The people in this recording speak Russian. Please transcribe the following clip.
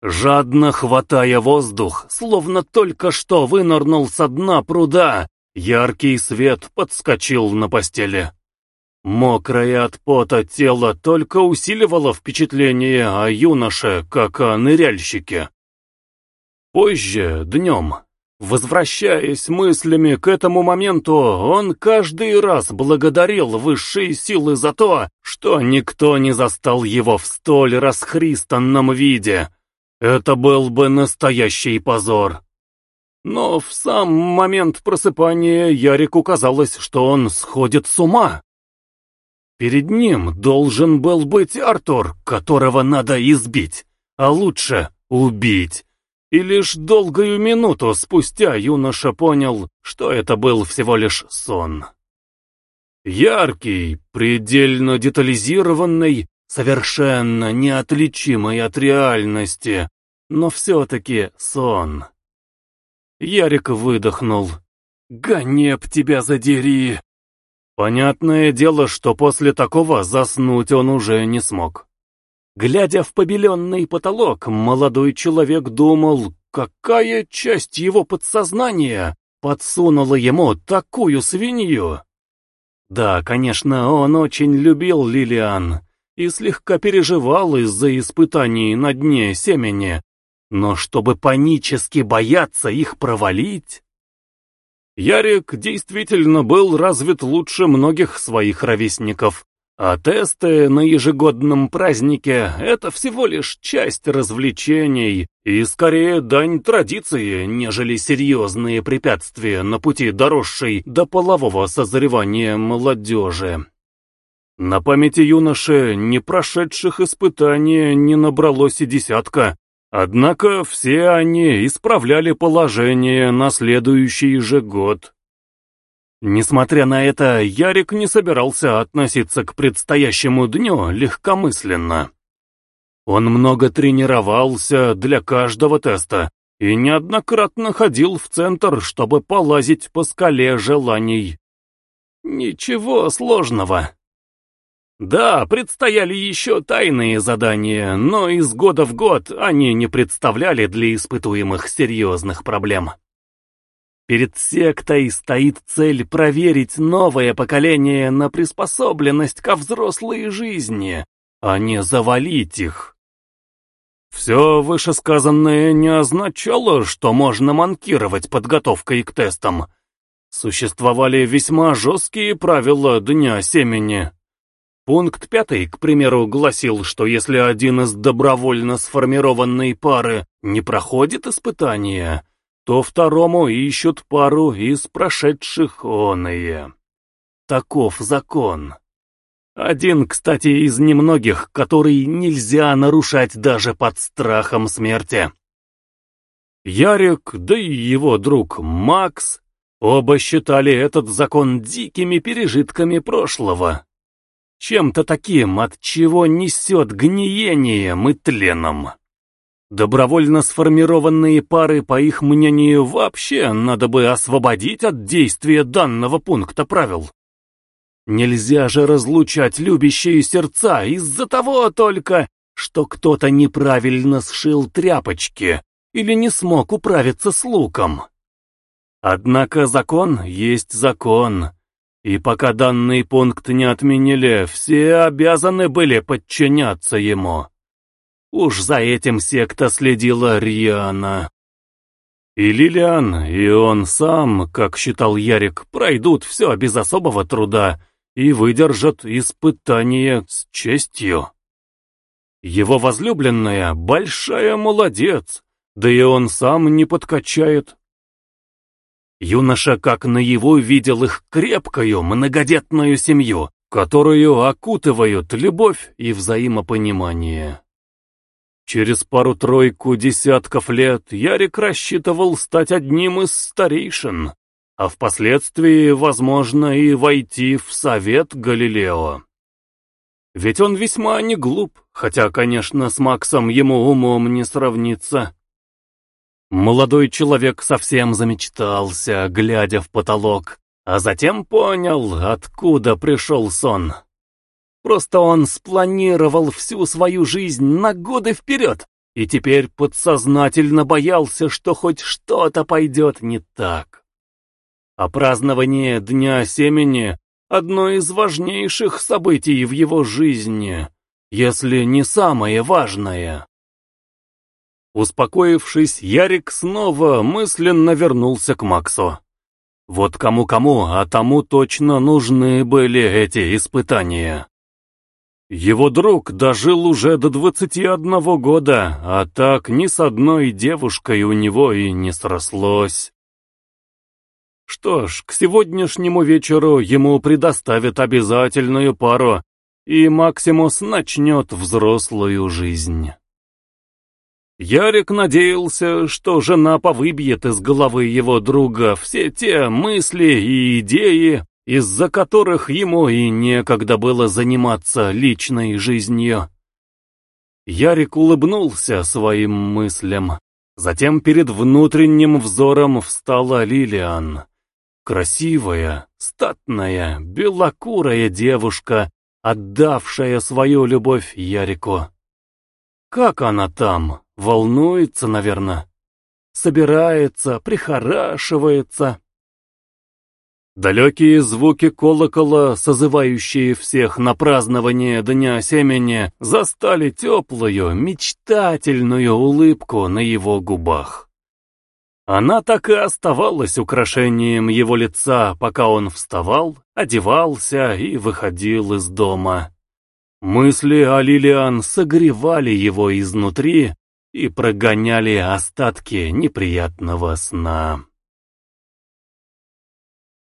Жадно хватая воздух, словно только что вынырнул со дна пруда, яркий свет подскочил на постели. Мокрое от пота тело только усиливало впечатление о юноше, как о ныряльщике. Позже, днем, возвращаясь мыслями к этому моменту, он каждый раз благодарил высшие силы за то, что никто не застал его в столь расхристанном виде. Это был бы настоящий позор. Но в сам момент просыпания Ярику казалось, что он сходит с ума. Перед ним должен был быть Артур, которого надо избить, а лучше убить. И лишь долгую минуту спустя юноша понял, что это был всего лишь сон. Яркий, предельно детализированный, совершенно неотличимый от реальности, но все-таки сон. Ярик выдохнул. «Ганеб тебя задери!» Понятное дело, что после такого заснуть он уже не смог. Глядя в побеленный потолок, молодой человек думал, какая часть его подсознания подсунула ему такую свинью. Да, конечно, он очень любил Лилиан и слегка переживал из-за испытаний на дне семени, но чтобы панически бояться их провалить... Ярик действительно был развит лучше многих своих ровесников, а тесты на ежегодном празднике — это всего лишь часть развлечений и скорее дань традиции, нежели серьезные препятствия на пути доросшей до полового созревания молодежи. На памяти юноши не прошедших испытания не набралось и десятка, Однако все они исправляли положение на следующий же год. Несмотря на это, Ярик не собирался относиться к предстоящему дню легкомысленно. Он много тренировался для каждого теста и неоднократно ходил в центр, чтобы полазить по скале желаний. Ничего сложного. Да, предстояли еще тайные задания, но из года в год они не представляли для испытуемых серьезных проблем. Перед сектой стоит цель проверить новое поколение на приспособленность ко взрослой жизни, а не завалить их. Все вышесказанное не означало, что можно манкировать подготовкой к тестам. Существовали весьма жесткие правила Дня Семени. Пункт пятый, к примеру, гласил, что если один из добровольно сформированной пары не проходит испытания, то второму ищут пару из прошедших оные. Таков закон. Один, кстати, из немногих, который нельзя нарушать даже под страхом смерти. Ярик, да и его друг Макс, оба считали этот закон дикими пережитками прошлого чем-то таким, от чего несет гниением и тленом. Добровольно сформированные пары, по их мнению, вообще надо бы освободить от действия данного пункта правил. Нельзя же разлучать любящие сердца из-за того только, что кто-то неправильно сшил тряпочки или не смог управиться с луком. Однако закон есть закон, и пока данный пункт не отменили, все обязаны были подчиняться ему. Уж за этим секта следила Риана. И Лилиан, и он сам, как считал Ярик, пройдут все без особого труда и выдержат испытание с честью. Его возлюбленная — большая молодец, да и он сам не подкачает. Юноша как наяву видел их крепкую, многодетную семью, которую окутывают любовь и взаимопонимание. Через пару-тройку десятков лет Ярик рассчитывал стать одним из старейшин, а впоследствии, возможно, и войти в совет Галилео. Ведь он весьма не глуп, хотя, конечно, с Максом ему умом не сравнится. Молодой человек совсем замечтался, глядя в потолок, а затем понял, откуда пришел сон. Просто он спланировал всю свою жизнь на годы вперед и теперь подсознательно боялся, что хоть что-то пойдет не так. А празднование Дня Семени — одно из важнейших событий в его жизни, если не самое важное. Успокоившись, Ярик снова мысленно вернулся к Максу. Вот кому-кому, а тому точно нужны были эти испытания. Его друг дожил уже до двадцати одного года, а так ни с одной девушкой у него и не срослось. Что ж, к сегодняшнему вечеру ему предоставят обязательную пару, и Максимус начнет взрослую жизнь. Ярик надеялся, что жена повыбьет из головы его друга все те мысли и идеи, из-за которых ему и некогда было заниматься личной жизнью. Ярик улыбнулся своим мыслям. Затем перед внутренним взором встала Лилиан. Красивая, статная, белокурая девушка, отдавшая свою любовь Ярику. Как она там? Волнуется, наверное. Собирается, прихорашивается. Далекие звуки колокола, созывающие всех на празднование Дня Семени, застали теплую, мечтательную улыбку на его губах. Она так и оставалась украшением его лица, пока он вставал, одевался и выходил из дома. Мысли о Лилиан согревали его изнутри и прогоняли остатки неприятного сна.